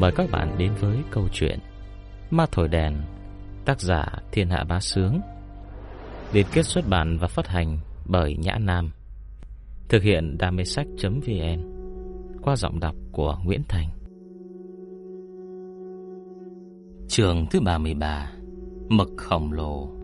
Mời các bạn đến với câu chuyện Ma Thổi Đèn, Tác giả Thiên Hạ Bá Sướng, Liên kết xuất bản và phát hành bởi Nhã Nam, Thực hiện đam mê sách.vn Qua giọng đọc của Nguyễn Thành. Trường thứ 33 Mực khổng lồ.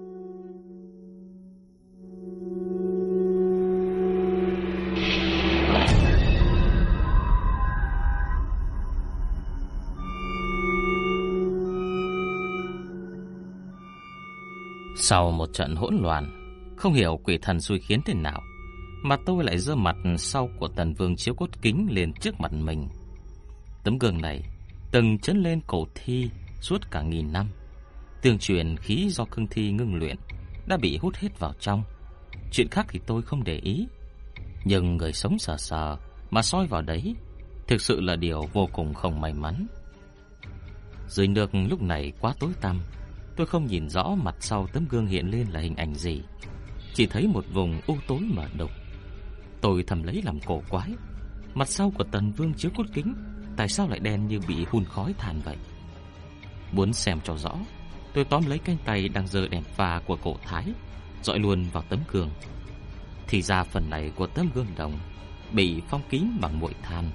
Sau một trận hỗn loạn, không hiểu quỷ thần xui khiến thế nào, mà tôi lại dơ mặt sau của tần vương chiếu cốt kính lên trước mặt mình. Tấm gương này từng chấn lên cổ thi suốt cả nghìn năm. Tương truyền khí do cương thi ngưng luyện đã bị hút hết vào trong. Chuyện khác thì tôi không để ý. Nhưng người sống sờ sờ mà soi vào đấy thực sự là điều vô cùng không may mắn. Dưới nước lúc này quá tối tăm, Tôi không nhìn rõ mặt sau tấm gương hiện lên là hình ảnh gì. Chỉ thấy một vùng u tối mờ đục. Tôi thầm lấy làm cổ quái. Mặt sau của tần vương chiếu cốt kính, Tại sao lại đen như bị hun khói than vậy? Muốn xem cho rõ, Tôi tóm lấy cánh tay đang giơ đèn pha của cổ thái, dọi luôn vào tấm gương. Thì ra phần này của tấm gương đồng Bị phong kín bằng bụi than.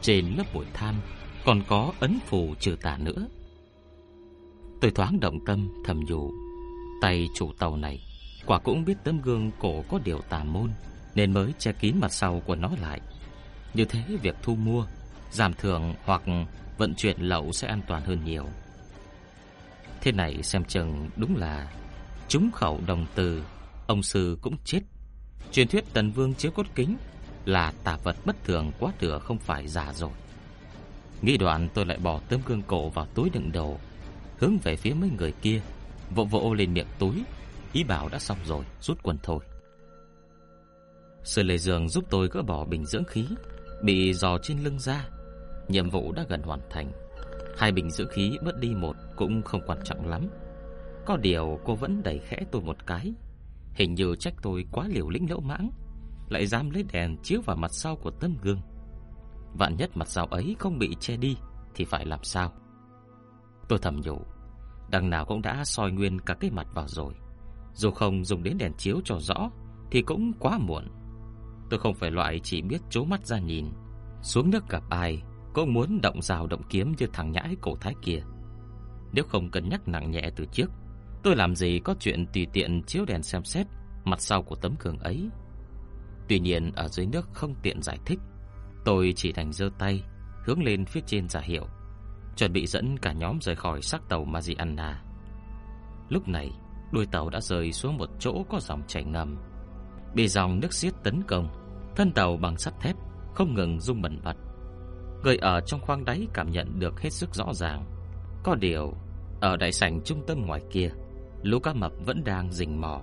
Trên lớp bụi than Còn có ấn phù trừ tà nữa. Tôi thoáng động tâm, thầm nhủ. Tay chủ tàu này, Quả cũng biết tấm gương cổ có điều tà môn, Nên mới che kín mặt sau của nó lại. Như thế việc thu mua, Giảm thưởng hoặc vận chuyển lậu sẽ an toàn hơn nhiều. Thế này xem chừng đúng là Chúng khẩu đồng từ, Ông sư cũng chết. Truyền thuyết tần vương chiếu cốt kính Là tà vật bất thường quá thừa không phải giả rồi. Nghĩ đoạn tôi lại bỏ tấm gương cổ vào túi đựng đồ hướng về phía mấy người kia, vỗ vỗ lên miệng túi, ý bảo đã xong rồi, rút quần thôi. Sư Lê Dương giúp tôi gỡ bỏ bình dưỡng khí bị dò trên lưng ra. Nhiệm vụ đã gần hoàn thành. Hai bình dưỡng khí bớt đi một cũng không quan trọng lắm. Có điều cô vẫn đẩy khẽ tôi một cái, hình như trách tôi quá liều lĩnh lỗ mãng, lại dám lấy đèn chiếu vào mặt sau của tấm gương. Vạn nhất mặt sau ấy không bị che đi thì phải làm sao? Tôi thầm nhủ, đằng nào cũng đã soi nguyên cả cái mặt vào rồi. Dù không dùng đến đèn chiếu cho rõ thì cũng quá muộn. Tôi không phải loại chỉ biết chố mắt ra nhìn, xuống nước gặp ai cũng muốn động rào động kiếm như thằng nhãi cổ thái kia. Nếu không cân nhắc nặng nhẹ từ trước, tôi làm gì có chuyện tùy tiện chiếu đèn xem xét mặt sau của tấm cường ấy. Tuy nhiên ở dưới nước không tiện giải thích, tôi chỉ thành giơ tay hướng lên phía trên giả hiệu chuẩn bị dẫn cả nhóm rời khỏi xác tàu Mariana. Lúc này, đuôi tàu đã rơi xuống một chỗ có dòng chảy ngầm. Bị dòng nước xiết tấn công, thân tàu bằng sắt thép không ngừng rung bẩn bật. Người ở trong khoang đáy cảm nhận được hết sức rõ ràng. Có điều, ở đại sảnh trung tâm ngoài kia, lũ cá mập vẫn đang rình mò.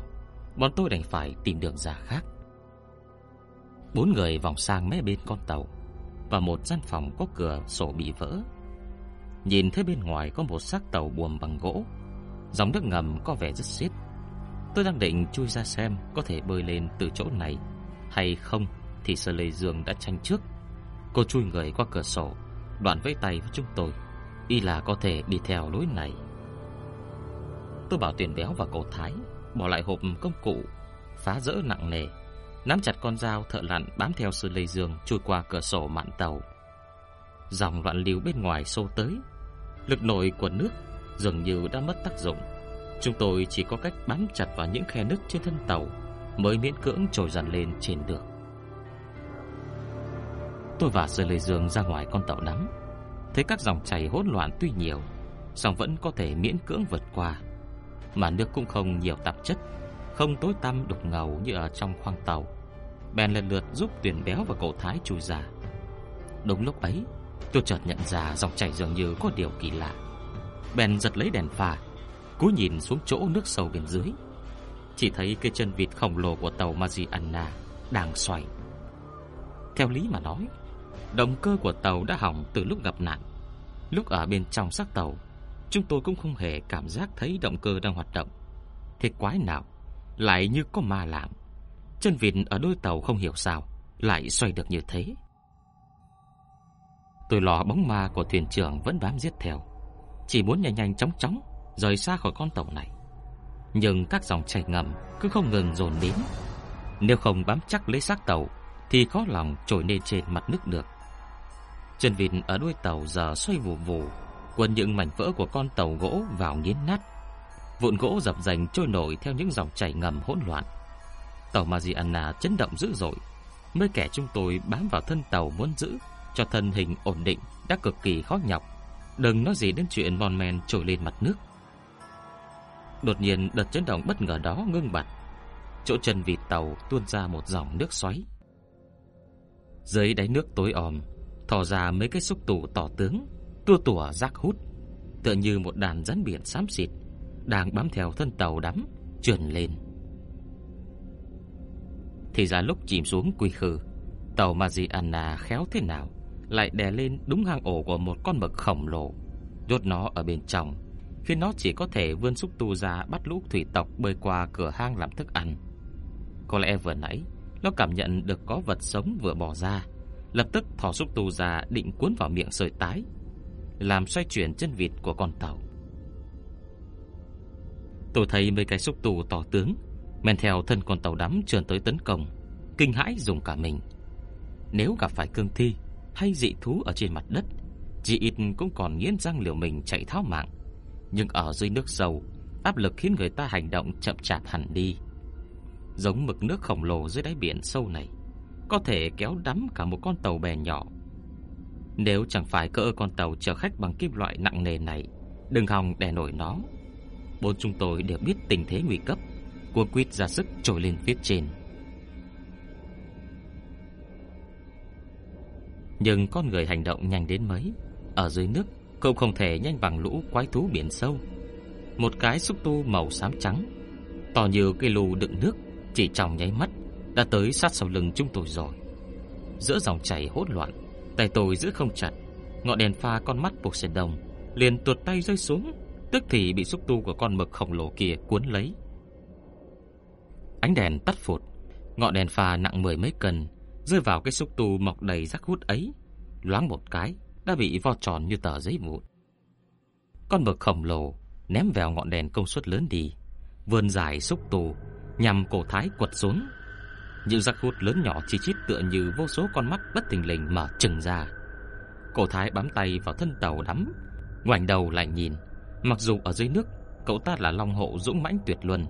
Bọn tôi đành phải tìm đường ra khác. Bốn người vòng sang mé bên con tàu và một gian phòng có cửa sổ bị vỡ Nhìn thấy bên ngoài có một xác tàu buồm bằng gỗ. Dòng nước ngầm có vẻ rất xiết. Tôi đang định chui ra xem Có thể bơi lên từ chỗ này Hay không Thì Sơ Lê Dương đã tranh trước. Cô chui người qua cửa sổ, Đoạn vẫy tay với chúng tôi. Y là có thể đi theo lối này. Tôi bảo tuyển béo và cổ thái Bỏ lại hộp công cụ, Phá rỡ nặng nề, Nắm chặt con dao thợ lặn bám theo Sơ Lê Dương Chui qua cửa sổ mạn tàu. Dòng loạn lưu bên ngoài xô tới. Lực nổi của nước dường như đã mất tác dụng. Chúng tôi chỉ có cách bám chặt vào những khe nứt trên thân tàu mới miễn cưỡng trồi dần lên trên được. Tôi và Sơ Lê Dương ra ngoài con tàu nắm, thấy các dòng chảy hỗn loạn tuy nhiều, song vẫn có thể miễn cưỡng vượt qua. Mà nước cũng không nhiều tạp chất, không tối tăm đục ngầu như ở trong khoang tàu. Bèn lần lượt giúp tuyển béo và cậu Thái chui ra. Đúng lúc ấy, Tôi chợt nhận ra dòng chảy dường như có điều kỳ lạ. Bèn giật lấy đèn pha, cúi nhìn xuống chỗ nước sâu bên dưới. Chỉ thấy cái chân vịt khổng lồ của tàu Mariana đang xoay. Theo lý mà nói, động cơ của tàu đã hỏng từ lúc gặp nạn. Lúc ở bên trong xác tàu, chúng tôi cũng không hề cảm giác thấy động cơ đang hoạt động. Thế quái nào lại như có ma làm. Chân vịt ở đôi tàu không hiểu sao lại xoay được như thế. Tôi lo bóng ma của thuyền trưởng vẫn bám giết theo. Chỉ muốn nhanh nhanh chóng chóng Rời xa khỏi con tàu này. Nhưng các dòng chảy ngầm Cứ không ngừng dồn đến Nếu không bám chắc lấy xác tàu, Thì khó lòng trồi lên trên mặt nước được. Chân vịt ở đuôi tàu giờ xoay vù vù, Quần những mảnh vỡ của con tàu gỗ vào nghiến nát. Vụn gỗ dập dành trôi nổi Theo những dòng chảy ngầm hỗn loạn. Tàu Mariana chấn động dữ dội. Mấy kẻ chúng tôi bám vào thân tàu muốn giữ cho thân hình ổn định Đã cực kỳ khó nhọc. Đừng nói gì đến chuyện bon men trồi lên mặt nước. Đột nhiên đợt chấn động bất ngờ đó ngưng bặt. Chỗ chân vịt tàu tuôn ra một dòng nước xoáy. Dưới đáy nước tối om, Thò ra mấy cái xúc tù tỏ tướng, Tua tủa rác hút, Tựa như một đàn rắn biển xám xịt Đang bám theo thân tàu đắm, Trườn lên. Thì ra lúc chìm xuống quy khư, Tàu Mariana khéo thế nào? Lại đè lên đúng hang ổ của một con mực khổng lồ, nhốt nó ở bên trong. Khiến nó chỉ có thể vươn xúc tu ra Bắt lũ thủy tộc bơi qua cửa hang làm thức ăn. Có lẽ vừa nãy, Nó cảm nhận được có vật sống vừa bỏ ra, Lập tức thò xúc tu ra định cuốn vào miệng sợi tái, Làm xoay chuyển chân vịt của con tàu. Tôi thấy mấy cái xúc tu tỏ tướng, Men theo thân con tàu đắm trườn tới tấn công, Kinh hãi dùng cả mình. Nếu gặp phải cương thi hay dị thú ở trên mặt đất Chỉ ít cũng còn nghiến răng liều mình chạy tháo mạng Nhưng ở dưới nước sâu Áp lực khiến người ta hành động chậm chạp hẳn đi Giống mực nước khổng lồ dưới đáy biển sâu này có thể kéo đắm cả một con tàu bè nhỏ. Nếu chẳng phải cỡ con tàu chở khách bằng kim loại nặng nề này, đừng hòng đè nổi nó. Bốn chúng tôi đều biết tình thế nguy cấp, cuống quýt ra sức trồi lên phía trên. Nhưng con người hành động nhanh đến mấy, ở dưới nước cũng không thể nhanh bằng lũ quái thú biển sâu. Một cái xúc tu màu xám trắng, to như cây lù đựng nước, chỉ trong nháy mắt đã tới sát sau lưng chúng tôi rồi. Giữa dòng chảy hỗn loạn, tay tôi giữ không chặt, ngọn đèn pha con mắt buộc sền đồng liền tuột tay rơi xuống, tức thì bị xúc tu của con mực khổng lồ kia cuốn lấy. Ánh đèn tắt phụt, ngọn đèn pha nặng mười mấy cân rơi vào cái xúc tu mọc đầy rác hút ấy, loáng một cái đã bị vo tròn như tờ giấy vụn. Con mực khổng lồ ném vào ngọn đèn công suất lớn đi, vươn dài xúc tu nhằm cổ thái quật xuống những rác hút lớn nhỏ chi chít tựa như vô số con mắt bất thình lình mở trừng ra. Cổ thái bám tay vào thân tàu đắm, ngoảnh đầu lại nhìn. Mặc dù ở dưới nước, cậu ta là long hộ dũng mãnh tuyệt luân,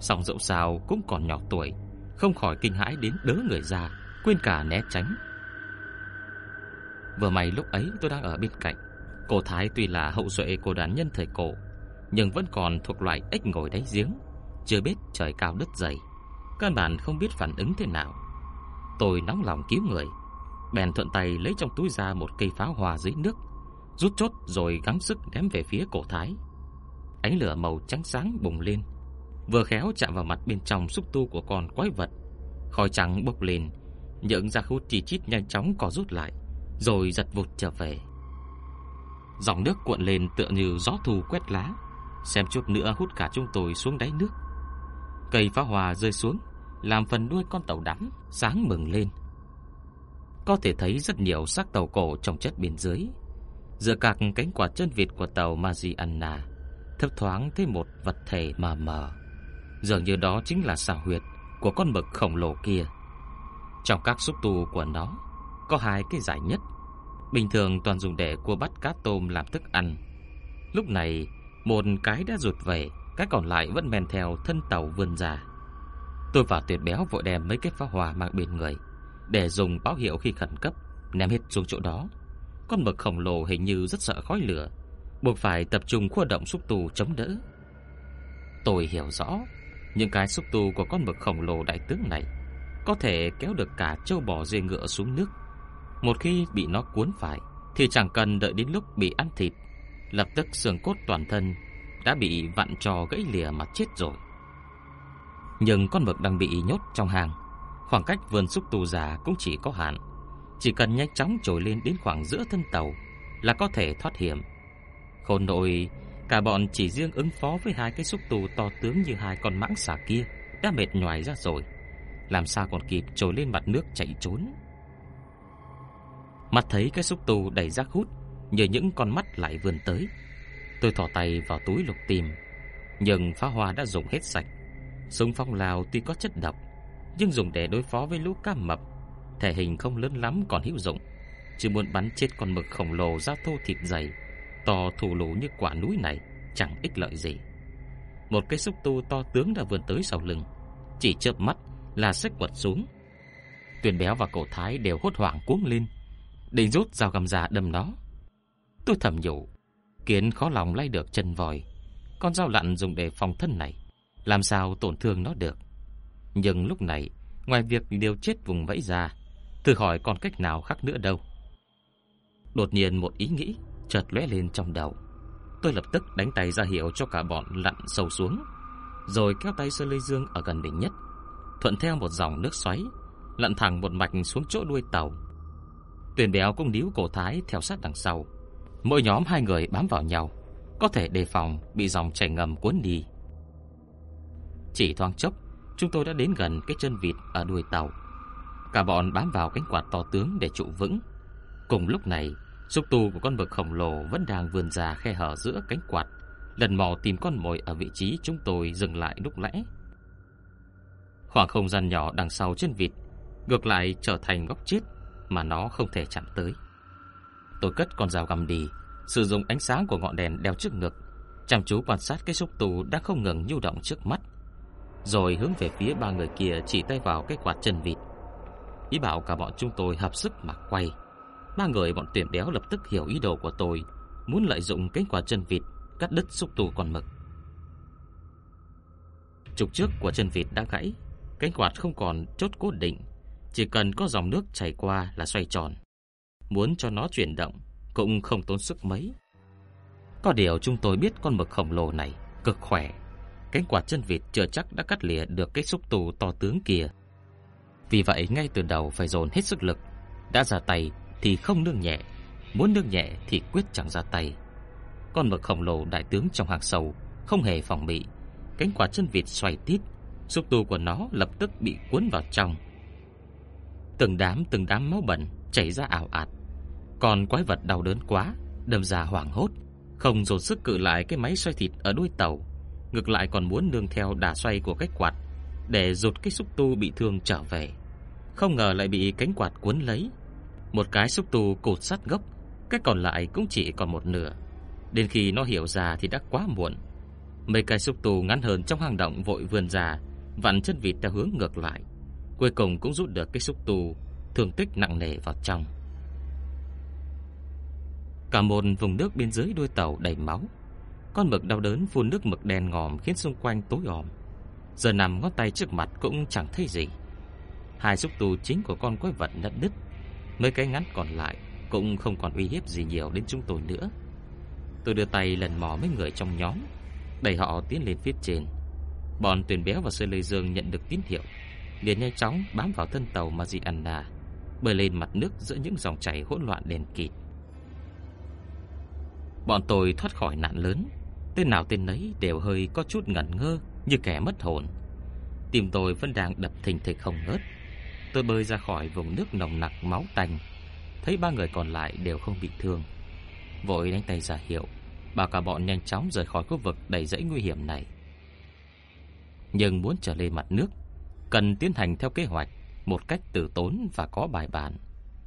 song dẫu sao cũng còn nhỏ tuổi, không khỏi kinh hãi đến đớ người ra, quên cả né tránh. Vừa may lúc ấy tôi đang ở bên cạnh. Cổ thái tuy là hậu duệ của đàn nhân thời cổ, nhưng vẫn còn thuộc loại ếch ngồi đáy giếng, chưa biết trời cao đất dày. Căn bản không biết phản ứng thế nào Tôi nóng lòng cứu người Bèn thuận tay lấy trong túi ra một cây pháo hoa dưới nước Rút chốt rồi gắng sức ném về phía cổ thái Ánh lửa màu trắng sáng bùng lên Vừa khéo chạm vào mặt bên trong xúc tu của con quái vật Khói trắng bốc lên những ra hút chỉ chít nhanh chóng có rút lại Rồi giật vụt trở về Dòng nước cuộn lên tựa như gió thu quét lá Xem chút nữa hút cả chúng tôi xuống đáy nước Cây pháo hòa rơi xuống làm phần đuôi con tàu đắm sáng mừng lên. Có thể thấy rất nhiều xác tàu cổ trong chất bên dưới. Giữa các cánh quạt chân vịt của tàu Mariana, thấp thoáng thấy một vật thể mờ mờ. Dường như đó chính là xào huyệt của con mực khổng lồ kia. Trong các xúc tu của nó, có hai cái dài nhất. Bình thường toàn dùng để cua bắt cá tôm làm thức ăn. Lúc này, một cái đã rụt về, cái còn lại vẫn men theo thân tàu vươn ra. Tôi và Tuyệt Béo vội đem mấy cái pháo hoa mang bên người để dùng báo hiệu khi khẩn cấp ném hết xuống chỗ đó. Con mực khổng lồ hình như rất sợ khói lửa, buộc phải tập trung khuôn động xúc tu chống đỡ. Tôi hiểu rõ, những cái xúc tu của con mực khổng lồ đại tướng này có thể kéo được cả châu bò dê ngựa xuống nước. Một khi bị nó cuốn phải thì chẳng cần đợi đến lúc bị ăn thịt, lập tức xương cốt toàn thân đã bị vặn trò gãy lìa mà chết rồi. Nhưng con mực đang bị nhốt trong hàng Khoảng cách vườn xúc tu giả cũng chỉ có hạn Chỉ cần nhanh chóng trồi lên đến khoảng giữa thân tàu Là có thể thoát hiểm Khôn nội Cả bọn chỉ riêng ứng phó với hai cái xúc tu to tướng như hai con mãng xà kia Đã mệt nhoài ra rồi làm sao còn kịp trồi lên mặt nước chạy trốn? Mặt thấy cái xúc tu đầy rác hút, nhờ những con mắt lại vươn tới. Tôi thỏ tay vào túi lục tìm, Nhưng phá hoa đã dùng hết sạch. Súng phong lào tuy có chất độc, Nhưng dùng để đối phó với lũ cá mập, Thể hình không lớn lắm còn hữu dụng. Chỉ muốn bắn chết con mực khổng lồ da thô thịt dày, To thủ lũ như quả núi này, Chẳng ích lợi gì. Một cái xúc tu to tướng đã vươn tới sau lưng, Chỉ chớp mắt là xách quật xuống. Tuyền béo và cổ thái đều hốt hoảng cuống lên, Định rút dao găm ra đâm nó. Tôi thầm nhủ, Kiến khó lòng lay được chân vòi, Con dao lặn dùng để phòng thân này, Làm sao tổn thương nó được? Nhưng lúc này, Ngoài việc điều chết vùng vẫy ra, Thử hỏi còn cách nào khác nữa đâu. Đột nhiên một ý nghĩ Chợt lóe lên trong đầu. Tôi lập tức đánh tay ra hiệu cho cả bọn lặn sâu xuống, Rồi kéo tay Sơ Lê Dương ở gần đỉnh nhất. Thuận theo một dòng nước xoáy, Lặn thẳng một mạch xuống chỗ đuôi tàu. Tuyền béo cũng níu cổ thái theo sát đằng sau. Mỗi nhóm hai người bám vào nhau, Có thể đề phòng bị dòng chảy ngầm cuốn đi. Chỉ thoáng chốc, Chúng tôi đã đến gần cái chân vịt ở đuôi tàu. Cả bọn bám vào cánh quạt to tướng để trụ vững. Cùng lúc này, Xúc tu của con bực khổng lồ vẫn đang vươn ra khe hở giữa cánh quạt, Lần mò tìm con mồi ở vị trí chúng tôi dừng lại lúc lẽ. Khoảng không gian nhỏ đằng sau chân vịt Ngược lại trở thành góc chết Mà nó không thể chạm tới. Tôi cất con dao găm đi, Sử dụng ánh sáng của ngọn đèn đeo trước ngực, Chăm chú quan sát cái xúc tu đang không ngừng nhu động trước mắt, Rồi hướng về phía ba người kia chỉ tay vào cái quạt chân vịt. Ý bảo cả bọn chúng tôi hợp sức mà quay. Ba người bọn tuyển béo lập tức hiểu ý đồ của tôi, Muốn lợi dụng cánh quạt chân vịt Cắt đứt xúc tu con mực. Trục trước của chân vịt đã gãy Cánh quạt không còn chốt cố định, Chỉ cần có dòng nước chảy qua là xoay tròn. Muốn cho nó chuyển động Cũng không tốn sức mấy. Có điều chúng tôi biết con mực khổng lồ này Cực khỏe. Cánh quạt chân vịt chưa chắc đã cắt lìa được cái xúc tù to tướng kia. Vì vậy, ngay từ đầu phải dồn hết sức lực. Đã ra tay thì không nương nhẹ, Muốn nương nhẹ thì quyết chẳng ra tay. Con mực khổng lồ đại tướng trong hàng sầu Không hề phòng bị. Cánh quạt chân vịt xoay tít Xúc tu của nó lập tức bị cuốn vào trong. Từng đám từng đám máu bẩn Chảy ra ảo ạt. Còn quái vật đau đớn quá, Đâm ra hoảng hốt. Không dồn sức cự lại cái máy xoay thịt ở đuôi tàu, Ngược lại còn muốn nương theo đà xoay của cái quạt Để rụt cái xúc tu bị thương trở về. Không ngờ lại bị cánh quạt cuốn lấy. Một cái xúc tu cột sát gốc, Cái còn lại cũng chỉ còn một nửa. Đến khi nó hiểu ra thì đã quá muộn. Mấy cái xúc tu ngắn hơn trong hang động vội vươn ra Vặn chân vịt theo hướng ngược lại. Cuối cùng cũng rút được cái xúc tu, Thương tích nặng nề vào trong. Cả một vùng nước bên dưới đuôi tàu đầy máu. Con mực đau đớn phun nước mực đen ngòm Khiến xung quanh tối om. Giờ nằm ngón tay trước mặt cũng chẳng thấy gì. Hai xúc tu chính của con quái vật đã đứt. Mấy cái ngắn còn lại Cũng không còn uy hiếp gì nhiều đến chúng tôi nữa. Tôi đưa tay lần mò mấy người trong nhóm, Đẩy họ tiến lên phía trên. Bọn tuyển béo và Sơ Lê Dương nhận được tín hiệu. Liền nhanh chóng bám vào thân tàu Mariana Bơi lên mặt nước giữa những dòng chảy hỗn loạn đèn kịt. Bọn tôi thoát khỏi nạn lớn. Tên nào tên nấy đều hơi có chút ngẩn ngơ, Như kẻ mất hồn. Tim tôi vẫn đang đập thình thịch không ngớt Tôi bơi ra khỏi vùng nước nồng nặc máu tanh. Thấy ba người còn lại đều không bị thương. Vội đánh tay ra hiệu. Bảo cả bọn nhanh chóng rời khỏi khu vực đầy rẫy nguy hiểm này. Nhưng muốn trở lên mặt nước, Cần tiến hành theo kế hoạch Một cách tử tốn và có bài bản.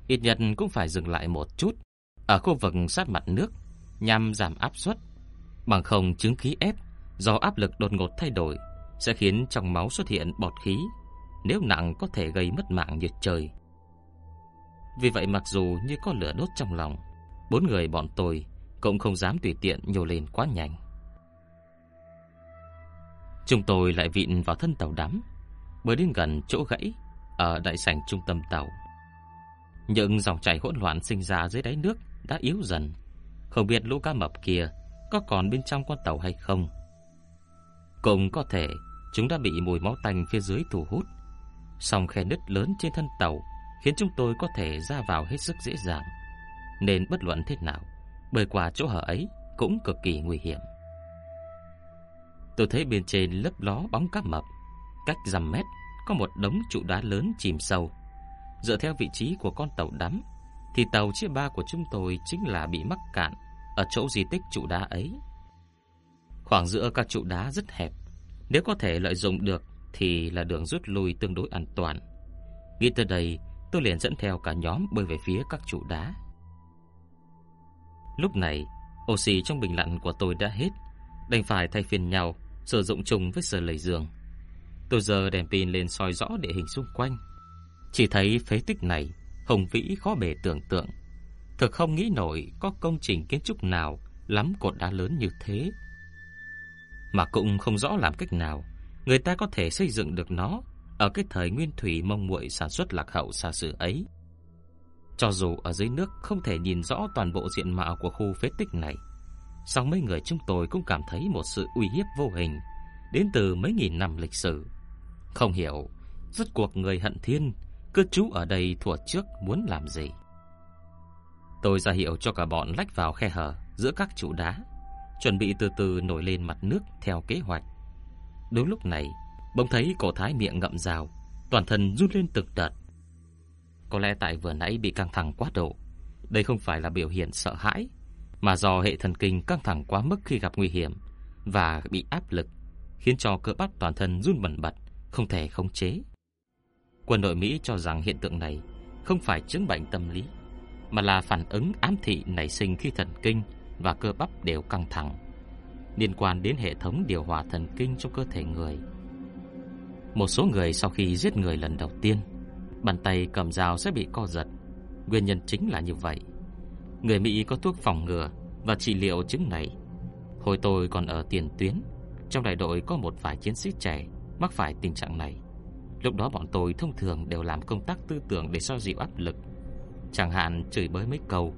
Ít nhất cũng phải dừng lại một chút Ở khu vực sát mặt nước Nhằm giảm áp suất. Bằng không, chứng khí ép Do áp lực đột ngột thay đổi Sẽ khiến trong máu xuất hiện bọt khí, Nếu nặng có thể gây mất mạng nhiệt trời. Vì vậy mặc dù như có lửa đốt trong lòng, Bốn người bọn tôi Cũng không dám tùy tiện nhô lên quá nhanh. Chúng tôi lại vịn vào thân tàu đắm, Mới đến gần chỗ gãy Ở đại sảnh trung tâm tàu. Những dòng chảy hỗn loạn sinh ra dưới đáy nước Đã yếu dần. Không biết lũ cá mập kia Có còn bên trong con tàu hay không. Cũng có thể Chúng đã bị mùi máu tanh phía dưới thu hút. Song khe nứt lớn trên thân tàu Khiến chúng tôi có thể ra vào hết sức dễ dàng. Nên bất luận thế nào Bơi qua chỗ hở ấy Cũng cực kỳ nguy hiểm. Tôi thấy bên trên lấp ló bóng cá mập Cách dăm mét Có một đống trụ đá lớn chìm sâu Dựa theo vị trí của con tàu đắm thì tàu chia ba của chúng tôi chính là bị mắc cạn ở chỗ di tích trụ đá ấy. Khoảng giữa các trụ đá rất hẹp, nếu có thể lợi dụng được thì là đường rút lui tương đối an toàn. Nghĩ tới đây, tôi liền dẫn theo cả nhóm bơi về phía các trụ đá. Lúc này, oxy trong bình lặn của tôi đã hết, đành phải thay phiên nhau sử dụng chung với sờ lầy giường. Tôi giờ đèn pin lên soi rõ địa hình xung quanh, chỉ thấy phế tích này hùng vĩ khó bề tưởng tượng. Thực không nghĩ nổi có công trình kiến trúc nào lắm cột đá lớn như thế. Mà cũng không rõ làm cách nào người ta có thể xây dựng được nó ở cái thời nguyên thủy mông muội sản xuất lạc hậu xa xưa ấy. Cho dù ở dưới nước không thể nhìn rõ toàn bộ diện mạo của khu phế tích này, song mấy người chúng tôi cũng cảm thấy một sự uy hiếp vô hình đến từ mấy nghìn năm lịch sử. Không hiểu, rốt cuộc người hận thiên cư trú ở đây thuở trước muốn làm gì. Tôi ra hiệu cho cả bọn lách vào khe hở giữa các trụ đá, chuẩn bị từ từ nổi lên mặt nước theo kế hoạch. Đúng lúc này, bỗng thấy cổ thái miệng ngậm rào, toàn thân run lên từng đợt. Có lẽ tại vừa nãy bị căng thẳng quá độ, đây không phải là biểu hiện sợ hãi, mà do hệ thần kinh căng thẳng quá mức khi gặp nguy hiểm và bị áp lực, khiến cho cơ bắp toàn thân run bần bật, không thể khống chế. Quân đội Mỹ cho rằng hiện tượng này không phải chứng bệnh tâm lý, mà là phản ứng ám thị nảy sinh khi thần kinh và cơ bắp đều căng thẳng, liên quan đến hệ thống điều hòa thần kinh trong cơ thể người. Một số người sau khi giết người lần đầu tiên, bàn tay cầm dao sẽ bị co giật. Nguyên nhân chính là như vậy. Người Mỹ có thuốc phòng ngừa và trị liệu chứng này. Hồi tôi còn ở tiền tuyến, trong đại đội có một vài chiến sĩ trẻ mắc phải tình trạng này. Lúc đó bọn tôi thông thường đều làm công tác tư tưởng để xoa dịu áp lực. Chẳng hạn chửi bới mấy câu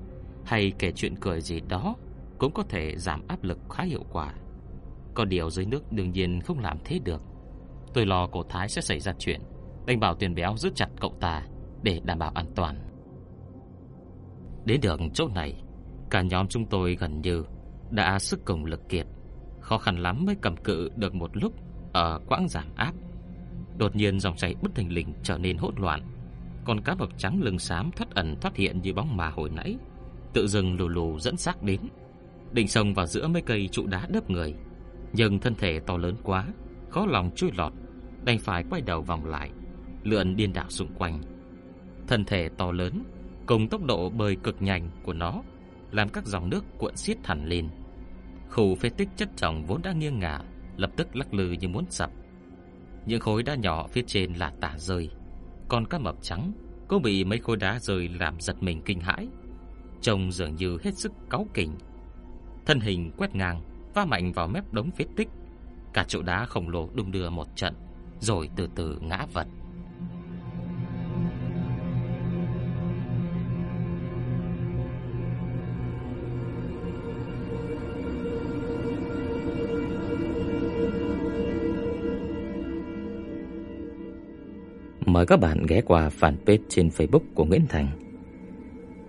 hay kể chuyện cười gì đó cũng có thể giảm áp lực khá hiệu quả. Có điều dưới nước đương nhiên không làm thế được. Tôi lo cổ Thái sẽ xảy ra chuyện, đành bảo tiền Béo giữ chặt cậu ta để đảm bảo an toàn. Đến được chỗ này, cả nhóm chúng tôi gần như đã sức cùng lực kiệt, khó khăn lắm mới cầm cự được một lúc ở quãng giảm áp. Đột nhiên dòng chảy bất thình lình trở nên hỗn loạn. Con cá bọc trắng lưng xám thoát ẩn thoát hiện như bóng mà hồi nãy, tự dưng lù lù dẫn xác đến, định sông vào giữa mấy cây trụ đá đớp người, nhưng thân thể to lớn quá, khó lòng chui lọt, đành phải quay đầu vòng lại, lượn điên đảo xung quanh. Thân thể to lớn cùng tốc độ bơi cực nhanh của nó làm các dòng nước cuộn xiết hẳn lên. Khu phế tích chất chồng vốn đã nghiêng ngả, lập tức lắc lư như muốn sập. Những khối đá nhỏ phía trên là tả rơi Còn cá mập trắng Cũng bị mấy khối đá rơi làm giật mình kinh hãi Trông dường như hết sức cáu kỉnh Thân hình quét ngang Va mạnh vào mép đống phế tích Cả chỗ đá khổng lồ đung đưa một trận Rồi từ từ ngã vật Mời các bạn ghé qua fanpage trên Facebook của Nguyễn Thành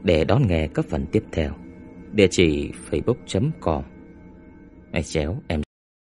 để đón nghe các phần tiếp theo. Địa chỉ facebook.com chéo, em